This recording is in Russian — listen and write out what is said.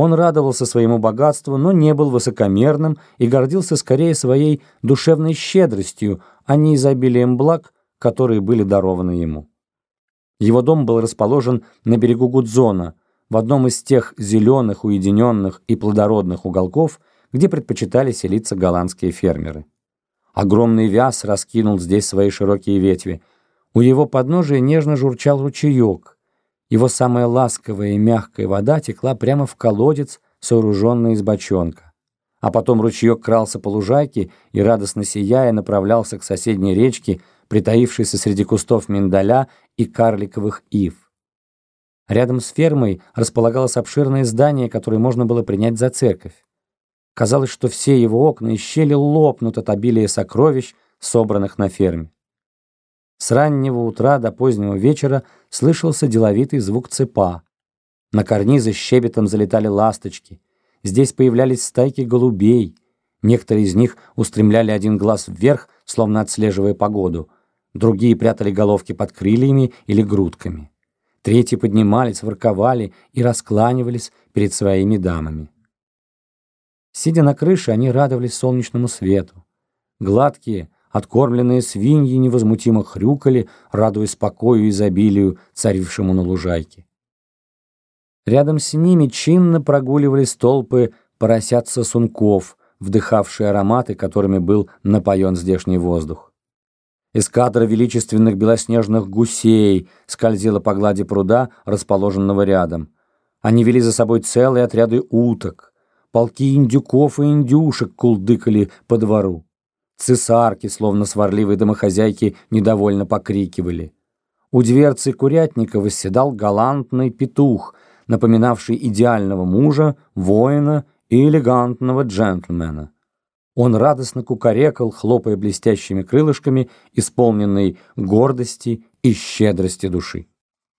Он радовался своему богатству, но не был высокомерным и гордился скорее своей душевной щедростью, а не изобилием благ, которые были дарованы ему. Его дом был расположен на берегу Гудзона, в одном из тех зеленых, уединенных и плодородных уголков, где предпочитали селиться голландские фермеры. Огромный вяз раскинул здесь свои широкие ветви. У его подножия нежно журчал ручеек. Его самая ласковая и мягкая вода текла прямо в колодец, сооруженный из бочонка. А потом ручеек крался по лужайке и, радостно сияя, направлялся к соседней речке, притаившейся среди кустов миндаля и карликовых ив. Рядом с фермой располагалось обширное здание, которое можно было принять за церковь. Казалось, что все его окна и щели лопнут от обилия сокровищ, собранных на ферме. С раннего утра до позднего вечера слышался деловитый звук цепа. На карнизы щебетом залетали ласточки. Здесь появлялись стайки голубей. Некоторые из них устремляли один глаз вверх, словно отслеживая погоду. Другие прятали головки под крыльями или грудками. Третьи поднимались, ворковали и раскланивались перед своими дамами. Сидя на крыше, они радовались солнечному свету. Гладкие, откормленные свиньи невозмутимо хрюкали, радуясь покою и изобилию, царившему на лужайке. Рядом с ними чинно прогуливались толпы поросят-сосунков, вдыхавшие ароматы, которыми был напоен здешний воздух. Эскадра величественных белоснежных гусей скользила по глади пруда, расположенного рядом. Они вели за собой целые отряды уток. Полки индюков и индюшек кулдыкали по двору. Цесарки, словно сварливые домохозяйки, недовольно покрикивали. У дверцы курятника восседал галантный петух, напоминавший идеального мужа, воина и элегантного джентльмена. Он радостно кукарекал, хлопая блестящими крылышками, исполненной гордости и щедрости души.